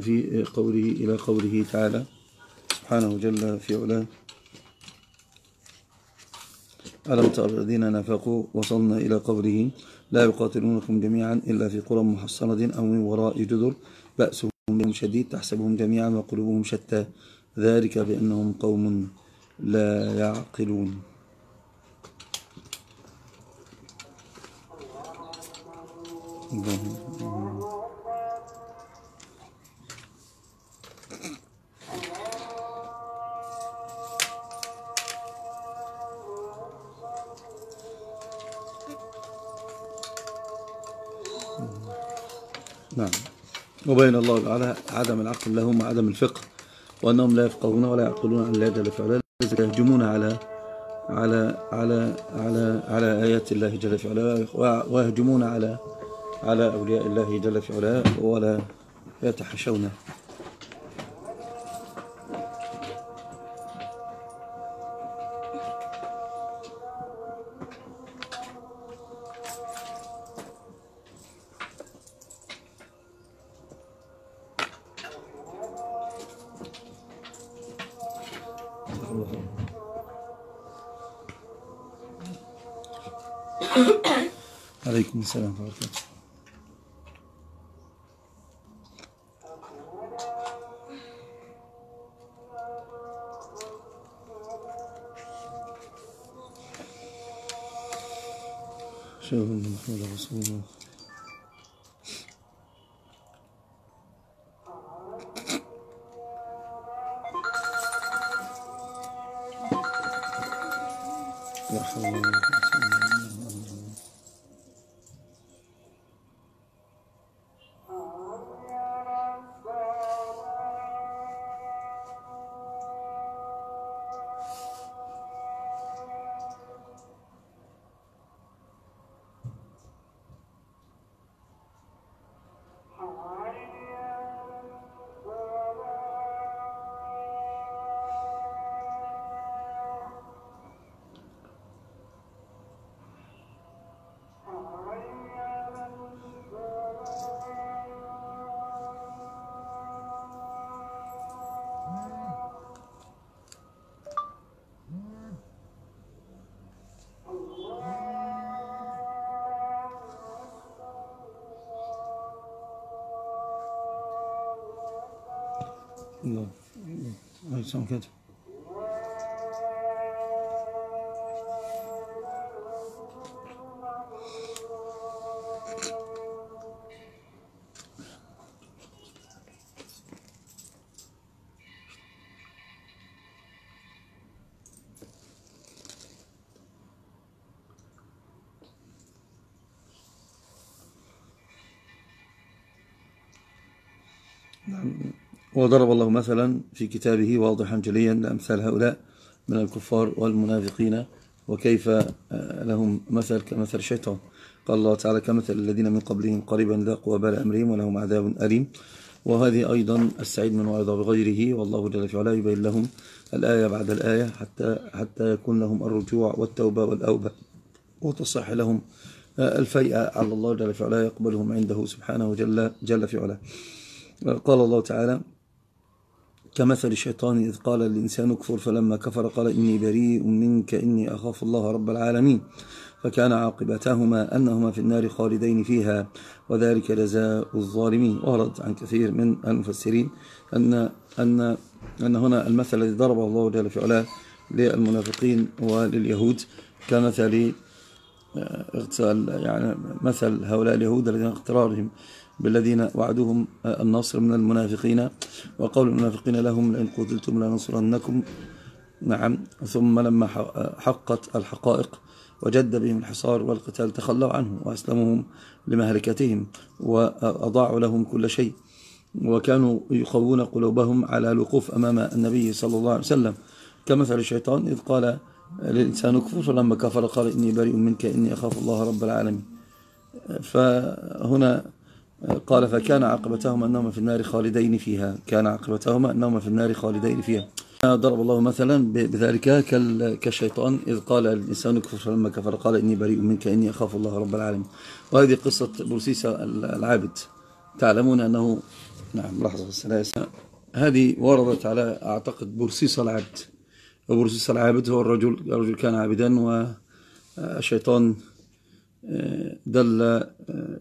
في قوله إلى قوله تعالى سبحانه جل في علاه. ألم تر الذين نفقوا وصلنا إلى قوله لا يقاتلونكم جميعا إلا في قرى محصنة أو من وراء جدر. بأسهم شديد تحسبهم جميعا وقلوبهم شتى. ذلك بأنهم قوم لا يعقلون. نعم. وبين الله تعالى عدم العقل لهم وعدم الفقه وأنهم لا يفقهون ولا يعقلون عن الله جل وعلا يهجمون على على على على على آيات الله جل وعلا ويهجمون على على أولياء الله جل وعلا ولا يتحشونه Aleyküm selam. Şöyle bir bakma da رسول الله الله الله يسلمك كده وضرب الله مثلا في كتابه واضحا جليا لأمثال هؤلاء من الكفار والمنافقين وكيف لهم مثل كمثل الشيطان. قال الله تعالى كمثل الذين من قبلهم قريبا ذاقوا وبال أمرهم ولهم عذاب أليم. وهذه أيضا السعيد من وعظ بغيره والله جل في علاه يبين لهم الآية بعد الآية حتى حتى يكون لهم الرجوع والتوبة والأوبة. وتصح لهم الفيئة على الله جل في علاه يقبلهم عنده سبحانه جل, جل في علاه. قال الله تعالى كمثل الشيطان إذ قال الإنسان اكفر فلما كفر قال إني بريء منك إني أخاف الله رب العالمين. فكان عاقبتهما أنهما في النار خالدين فيها وذلك جزاء الظالمين. ورد عن كثير من المفسرين أن, أن, أن هنا المثل الذي ضربه الله جل في علاه للمنافقين ولليهود كمثل يعني مثل هؤلاء اليهود الذين اغترارهم. بالذين وعدوهم النصر من المنافقين. وقول المنافقين لهم لئن قتلتم لننصرنكم. نعم. ثم لما حقت الحقائق وجد بهم الحصار والقتال تخلوا عنه وأسلمهم لمهلكتهم وأضاعوا لهم كل شيء. وكانوا يقوون قلوبهم على الوقوف أمام النبي صلى الله عليه وسلم. كمثل الشيطان إذ قال للإنسان كفر فلما كفر قال إني بريء منك إني أخاف الله رب العالمين. فهنا قال فكان عاقبتهما أنهما في النار خالدين فيها. كان عاقبتهما أنهما في النار خالدين فيها. ضرب الله مثلا بذلك كالشيطان إذ قال الإنسان كفر فلما كفر قال إني بريء منك إني أخاف الله رب العالمين. وهذه قصة بورسيس العابد. تعلمون أنه نعم لحظة الثلاثة هذه وردت على أعتقد برسيس العبد وبرسيس العبد هو الرجل الرجل كان عابدا والشيطان دل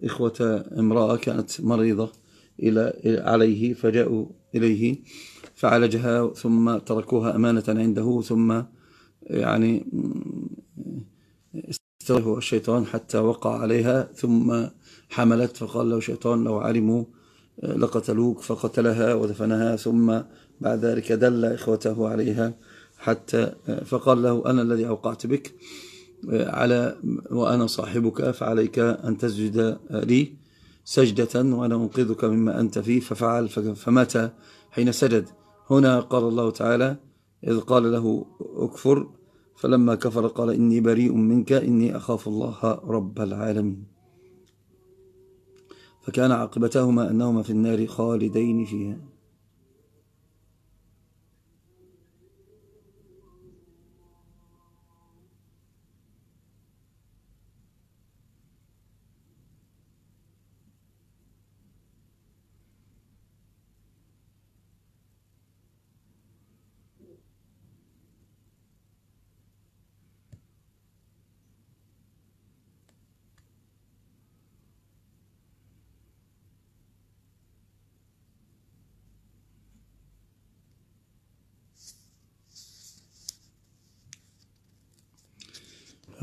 إخوة امرأة كانت مريضة إلى عليه فجاءوا إليه فعالجها ثم تركوها أمانة عنده ثم يعني استوى الشيطان حتى وقع عليها ثم حملت فقال له الشيطان لو علموا لقتلوك فقتلها ودفنها ثم بعد ذلك دل إخوته عليها حتى فقال له أنا الذي أوقعت بك؟ على وأنا صاحبك فعليك أن تسجد لي سجدة وأنا أنقذك مما أنت فيه ففعل فمات حين سجد. هنا قال الله تعالى إذ قال له أكفر فلما كفر قال إني بريء منك إني أخاف الله رب العالمين. فكان عاقبتهما أنهما في النار خالدين فيها.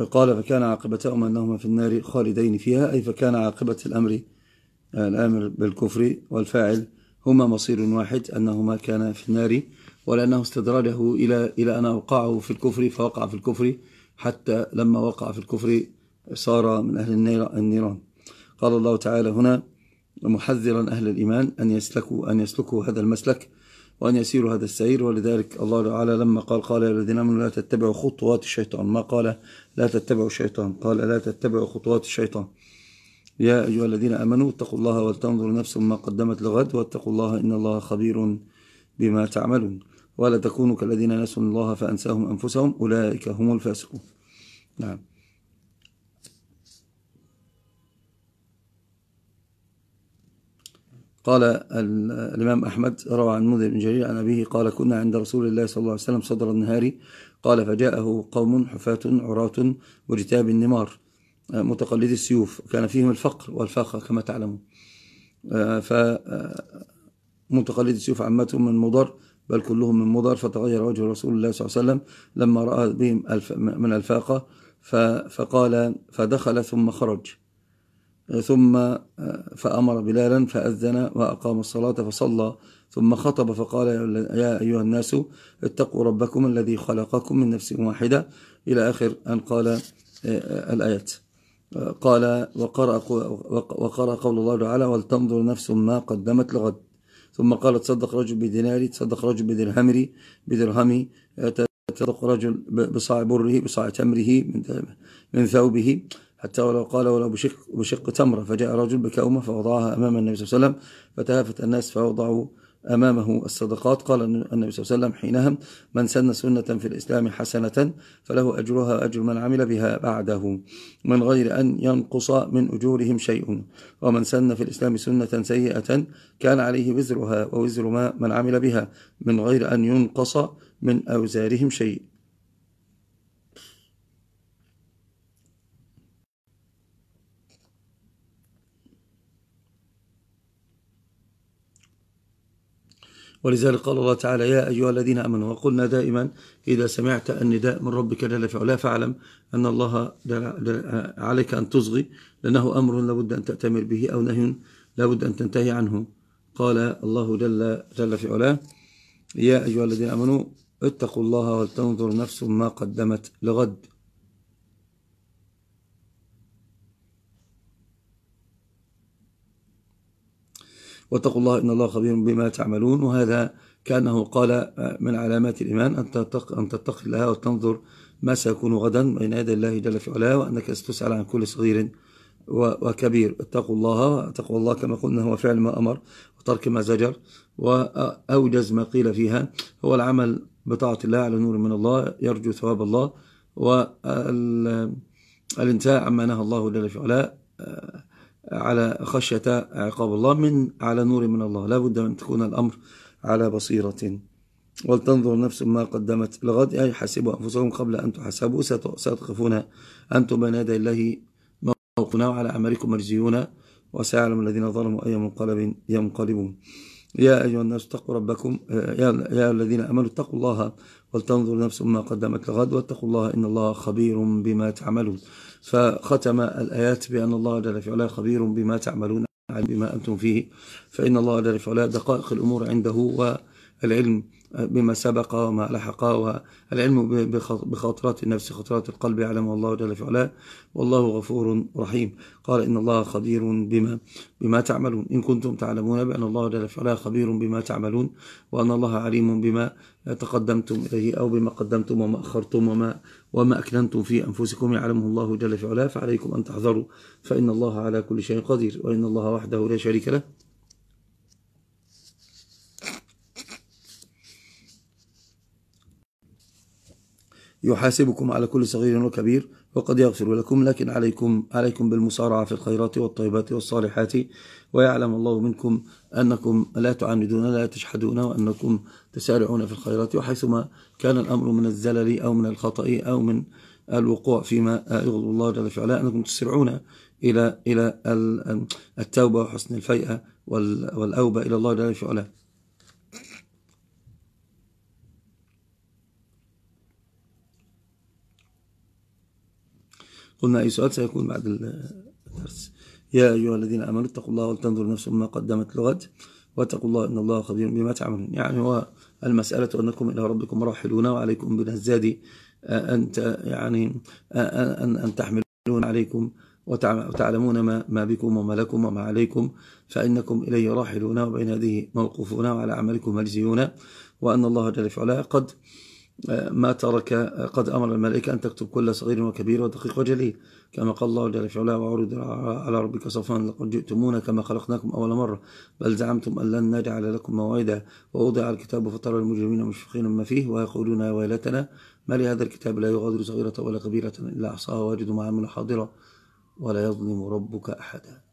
قال فكان عاقبتهما أنهما في النار خالدين فيها. أي فكان عاقبة الأمر الأمر بالكفر والفاعل هما مصير واحد أنهما كان في النار ولأنه استدراجه إلى إلى أن أوقعه في الكفر فوقع في الكفر حتى لما وقع في الكفر صار من أهل النيران. قال الله تعالى هنا محذرا أهل الإيمان أن يسلكوا, أن يسلكوا هذا المسلك وأن يسيروا هذا السير ولذلك الله تعالى لما قال قال يا الذين آمنوا لا تتبعوا خطوات الشيطان. ما قال؟ لا تتبعوا الشيطان. قال لا تتبعوا خطوات الشيطان. يا أيها الذين آمنوا اتقوا الله ولتنظر نفس ما قدمت لغد واتقوا الله إن الله خبير بما تعملون. ولا تكونوا كالذين نسوا الله فأنساهم أنفسهم أولئك هم الفاسقون. نعم. قال الإمام أحمد روى عن مذر بن جرير عن أبيه قال كنا عند رسول الله صلى الله عليه وسلم صدر النهار. قال فجاءه قوم حفاة عراة وجتاب النمار. متقلدي السيوف. كان فيهم الفقر والفاقة كما تعلمون. فمتقلدي السيوف عمتهم من مضر بل كلهم من مضر. فتغير وجه رسول الله صلى الله عليه وسلم لما رأى بهم من ألفاقة. فقال فدخل ثم خرج. ثم آه، فأمر بلالا فأذن وأقام الصلاة فصلى ثم خطب فقال يا أيها الناس اتقوا ربكم الذي خلقكم من نفس واحدة. إلى آخر أن قال آه، آه، الآيات. قال وقرأ, وقرأ قول الله تعالى ولتنظر نفس ما قدمت لغد ثم قال تصدق رجل بدينار تصدق رجل بدرهمري بدرهمي تصدق رجل بصاع بره بصاع تمره من ثوبه حتى ولو قال ولو بشق, بشق تمرة فجاء رجل بكومة فوضعها أمام النبي صلى الله عليه وسلم فتهافت الناس فوضعوا أمامه الصدقات. قال النبي صلى الله عليه وسلم حينها من سن سنة في الإسلام حسنة فله أجرها أجر من عمل بها بعده من غير أن ينقص من أجورهم شيء. ومن سن في الإسلام سنة سيئة كان عليه وزرها ووزر ما من عمل بها من غير أن ينقص من أوزارهم شيء. ولذلك قال الله تعالى يا أيها الذين أمنوا وقلنا دائما إذا سمعت النداء من ربك جل في علاه فاعلم أن الله عليك أن تصغي لأنه أمر لابد أن تأتمر به أو نهي لابد أن تنتهي عنه. قال الله جل, جل في علاه يا أيها الذين أمنوا اتقوا الله ولتنظر نفس ما قدمت لغد. واتقوا الله إن الله خبير بما تعملون. وهذا كأنه قال من علامات الإيمان أن تتقي الله وتنظر ما سيكون غدا بين يدي الله جل في علاه وأنك ستسأل عن كل صغير وكبير. اتقوا الله اتقوا الله كما قلنا هو فعل ما أمر وترك ما زجر. وأوجز ما قيل فيها هو العمل بطاعة الله على نور من الله يرجو ثواب الله. والانتهاء عما نهى الله جل في علاه على خشية عقاب الله من على نور من الله. لا بد أن تكون الأمر على بصيرة. ولتنظر نفس ما قدمت لغد. أي حسبوا أنفسهم قبل أن تحسبوا ستقفون أنتم بين يدي الله موقنا وعلى أعمالكم مرجيون وسيعلم الذين ظلموا أي منقلب ينقلبون. يا أيها الناس اتقوا ربكم. يا, يا الذين أمنوا اتقوا الله ولتنظر نفس ما قدمت لغد واتقوا الله إن الله خبير بما تعملون. فختم الآيات بأن الله جل في علاه خبير بما تعملون بما أنتم فيه فإن الله جل في علاه دقائق الأمور عنده والعلم بما سبق وما لحق والعلم بخاطرات النفس خاطرات القلب يعلم الله جل في علاه. والله غفور رحيم. قال إن الله خبير بما بما تعملون. إن كنتم تعلمون بأن الله جل في علاه خبير بما تعملون وأن الله عليم بما تقدمتم إليه أو بما قدمتم وما أخرتم وما, وما أكننتم في أنفسكم يعلمه الله جل في علاه. فعليكم أن تحذروا فإن الله على كل شيء قدير. وإن الله وحده لا شريك له. يحاسبكم على كل صغير وكبير وقد يغفر لكم لكن عليكم عليكم بالمسارعة في الخيرات والطيبات والصالحات. ويعلم الله منكم أنكم لا تعاندون لا تشحدون وأنكم تسارعون في الخيرات. وحيثما كان الأمر من الزلل أو من الخطأ أو من الوقوع فيما يغضب الله جل في علاه أنكم تسرعون إلى إلى التوبة وحسن الفيئة والأوبة إلى الله جل في علاه قلنا أي سؤال سيكون بعد الدرس. يا أيها الذين آمنوا اتقوا الله ولتنظر نفس ما قدمت لغد واتقوا الله إن الله خبير بما تعملون. يعني هو المسألة أنكم إلى ربكم راحلون وعليكم بالهزاد أنت يعني أن, أن تحملون عليكم وتعلمون ما, ما بكم وما لكم وما عليكم فإنكم إليه راحلون وبين هذه موقوفون وعلى عملكم مجزيون وأن الله جل في علاه قد ما ترك قد أمر الملائكة أن تكتب كل صغير وكبير ودقيق وجليل. كما قال الله جل في علاه وعرض على ربك صفا لقد جئتمونا كما خلقناكم أول مرة. بل زعمتم أن لن نجعل لكم موعدا. ووضع الكتاب فترى المجرمين مشفقين مما فيه ويقولون يا ويلتنا ما لهذا الكتاب لا يغادر صغيرة ولا كبيرة إلا أحصاها وأجد ما عملوا حاضرة ولا يظلم ربك أحدا.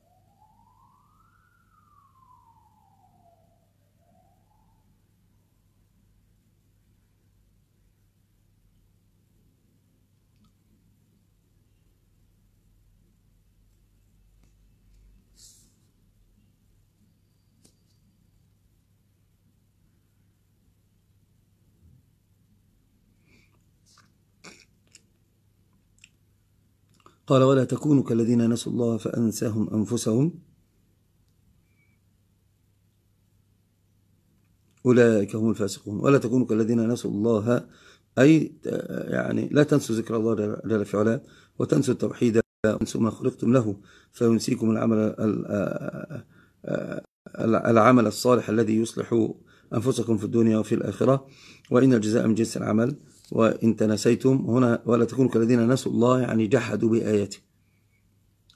قال ولا تكونوا كالذين نسوا الله فأنساهم أنفسهم. أولئك هم الفاسقون. ولا تكونوا كالذين نسوا الله أي يعني لا تنسوا ذكر الله جل في علاه وتنسوا التوحيد وتنسوا ما خلقتم له فينسيكم العمل العمل الصالح الذي يصلح أنفسكم في الدنيا وفي الآخرة. وإن الجزاء من جنس العمل. وإن تنسيتم هنا ولا تكونوا كالذين نسوا الله يعني جحدوا بآياته.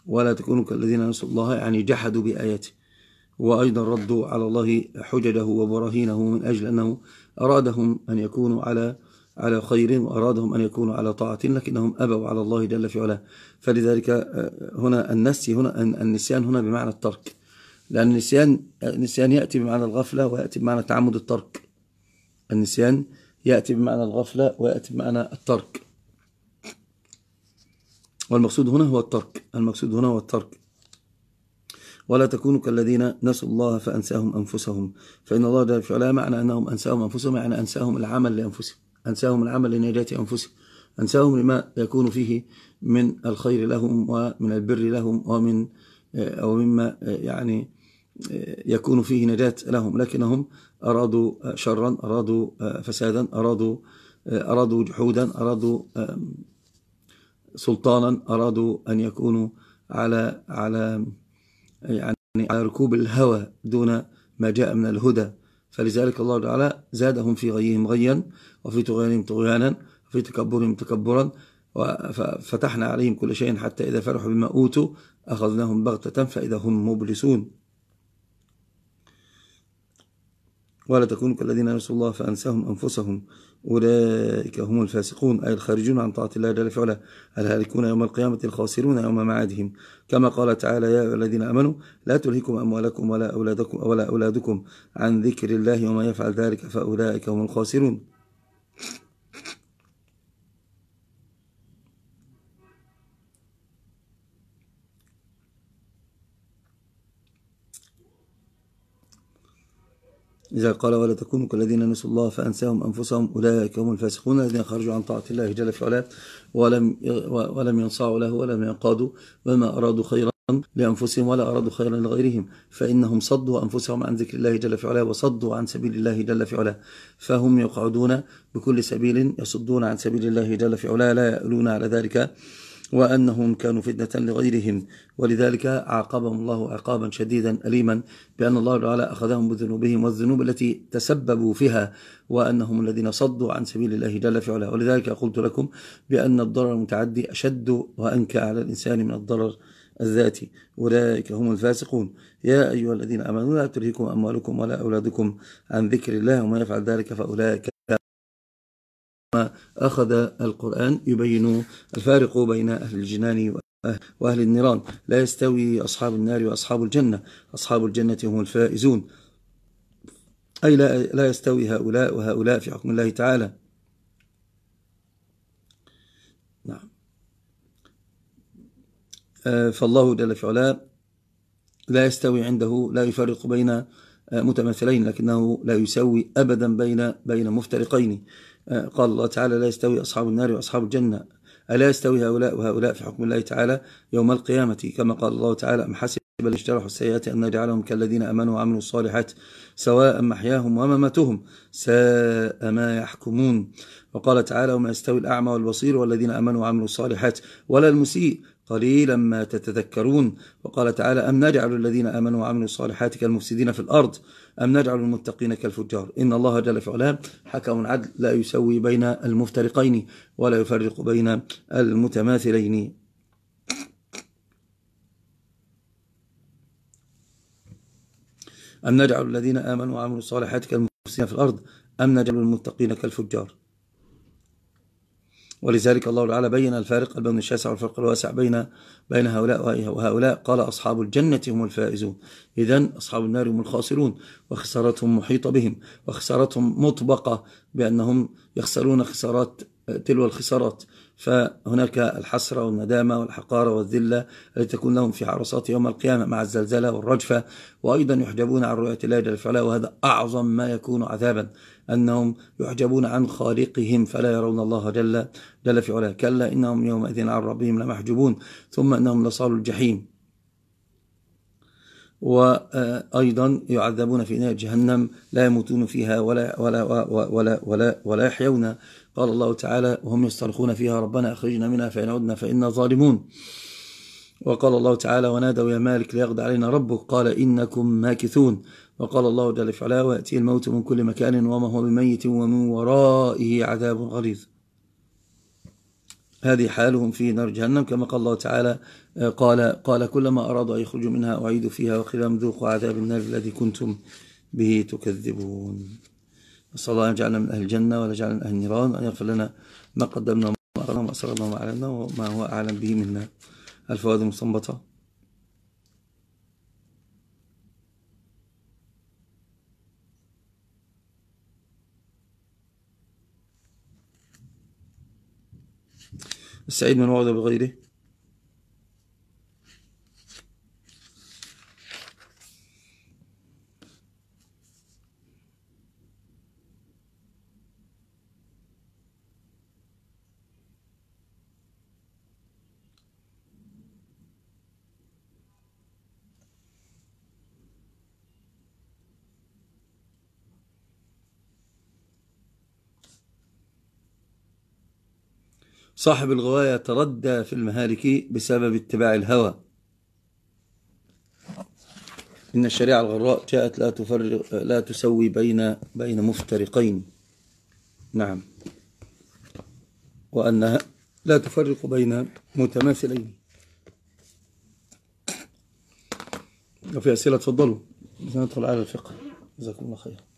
ولا تكونوا كالذين نسوا الله يعني جحدوا بآياته. وأيضا ردوا على الله حججه وبراهينه من أجل أنه أرادهم أن يكونوا على على خير وأرادهم أن يكونوا على طاعة لكنهم أبوا على الله جل في علاه. فلذلك آه، هنا النسي هنا النسيان هنا بمعنى الترك. لأن النسيان النسيان يأتي بمعنى الغفلة ويأتي بمعنى تعمد الترك. النسيان يأتي بمعنى الغفلة ويأتي بمعنى الترك. والمقصود هنا هو الترك. المقصود هنا هو الترك. ولا تكونوا كالذين نسوا الله فأنساهم أنفسهم. فإن الله جل في علاه معنى أنهم أنساهم أنفسهم يعني أنساهم العمل لأنفسهم أنساهم العمل لنجاة أنفسهم أنساهم لما يكون فيه من الخير لهم ومن البر لهم ومن أو مما يعني يكون فيه نجاة لهم لكنهم أرادوا شرا أرادوا فسادا أرادوا أرادوا جحودا أرادوا سلطانا أرادوا أن يكونوا على على يعني على ركوب الهوى دون ما جاء من الهدى. فلذلك الله تعالى زادهم في غيهم غيا وفي طغيانهم طغيانا وفي تكبرهم تكبرا وفتحنا عليهم كل شيء حتى إذا فرحوا بما أوتوا أخذناهم بغتة فإذا هم مبلسون. ولا تكونوا كالذين نسوا الله فأنساهم أنفسهم. أولئك هم الفاسقون أي الخارجون عن طاعة الله جل في علاه الهالكون يوم القيامة الخاسرون يوم معادهم. كما قال تعالى يا الذين آمنوا لا تلهكم أموالكم ولا أولادكم, ولا أولادكم عن ذكر الله وما يفعل ذلك فأولئك هم الخاسرون. إذا قال ولا تكونوا كالذين نسوا الله فأنساهم أنفسهم أولئك هم الفاسقون الذين خرجوا عن طاعة الله جل في علاه ولم, ولم ينصعوا له ولم ينقادوا وما أرادوا خيرا لأنفسهم ولا أرادوا خيرا لغيرهم فإنهم صدوا أنفسهم عن ذكر الله جل في علاه وصدوا عن سبيل الله جل في علاه فهم يقعدون بكل سبيل يصدون عن سبيل الله جل في علاه لا يألون على ذلك وأنهم كانوا فتنة لغيرهم. ولذلك عاقبهم الله عقابا شديدا أليما بأن الله تعالى أخذهم بذنوبهم والذنوب التي تسببوا فيها وأنهم الذين صدوا عن سبيل الله جل في علاه. ولذلك قلت لكم بأن الضرر المتعدي أشد وأنكى على الإنسان من الضرر الذاتي. أولئك هم الفاسقون. يا أيها الذين أمنوا لا تلهكم أموالكم ولا أولادكم عن ذكر الله وما يفعل ذلك فأولئك أخذ القرآن يبين الفارق بين أهل الجنان وأهل النيران. لا يستوي أصحاب النار وأصحاب الجنة. أصحاب الجنة هم الفائزون. أي لا, لا يستوي هؤلاء وهؤلاء في حكم الله تعالى. نعم. آه، فالله جل في علاه لا يستوي عنده لا يفرق بين آه، متماثلين لكنه لا يسوي أبدا بين بين مفترقين. قال الله تعالى لا يستوي أصحاب النار وأصحاب الجنة. ألا يستوي هؤلاء وهؤلاء في حكم الله تعالى يوم القيامة؟ كما قال الله تعالى أم حسب الاجترحوا السيئات أن نجعلهم كالذين أمنوا وعملوا الصالحات سواء محياهم ومماتهم؟ ساء ما يحكمون. وقال تعالى وما يستوي الأعمى والبصير والذين أمنوا وعملوا الصالحات ولا المسيء. قليلا ما تتذكرون. وقال تعالى أم نجعل الذين آمنوا وعملوا الصالحات كالمفسدين في الأرض؟ أم نجعل المتقين كالفجار؟ إن الله جل في علام حكم عدل لا يسوي بين المفترقين ولا يفرق بين المتماثلين. أم نجعل الذين آمنوا وعملوا الصالحات كالمفسدين في الأرض؟ أم نجعل المتقين كالفجار؟ ولذلك الله تعالى بين الفارق البين الشاسع والفرق الواسع بين بين هؤلاء وهؤلاء قال أصحاب الجنة هم الفائزون. إذا أصحاب النار هم الخاسرون وخسارتهم محيطة بهم وخسارتهم مطبقة بأنهم يخسرون خسارات تلو الخسارات. فهناك الحسرة والندامة والحقارة والذلة التي تكون لهم في عرصات يوم القيامة مع الزلزلة والرجفة وأيضا يحجبون عن رؤية الله جل وعلا وهذا أعظم ما يكون عذابا أنهم يحجبون عن خالقهم فلا يرون الله جل, جل في علاه. كلا إنهم يومئذ عن ربهم لمحجوبون ثم أنهم لصالوا الجحيم. وأيضا يعذبون في نار جهنم لا يموتون فيها ولا, ولا, ولا, ولا, ولا يحيون. قال الله تعالى وهم يسترخون فيها ربنا أخرجنا منها فإن عدنا فإنا ظالمون. وقال الله تعالى ونادوا يا مالك ليقضي علينا ربك. قال إنكم ماكثون. وقال الله جل في علاه ويأتي الموت من كل مكان وما هو بميت ومن ورائه عذاب غليظ. هذه حالهم في نار جهنم كما قال الله تعالى قال قال كلما أرادوا أن يخرجوا منها أعيدوا فيها وقيل ذوقوا عذاب النار الذي كنتم به تكذبون. نسأل الله أن يجعلنا من أهل الجنة ولا يجعلنا من أهل النيران وأن يغفر لنا ما قدمنا وما أخرنا وما أسررنا وما أعلنا وما هو أعلم به منا. الفوائد المستنبطة. السعيد من وعد بغيره. صاحب الغواية تردى في المهالك بسبب اتباع الهوى. إن الشريعة الغراء جاءت لا تفرق لا تسوي بين بين مفترقين. نعم. وأنها لا تفرق بين متماثلين. وفي أسئلة تفضلوا. ندخل على الفقه. جزاكم الله خير.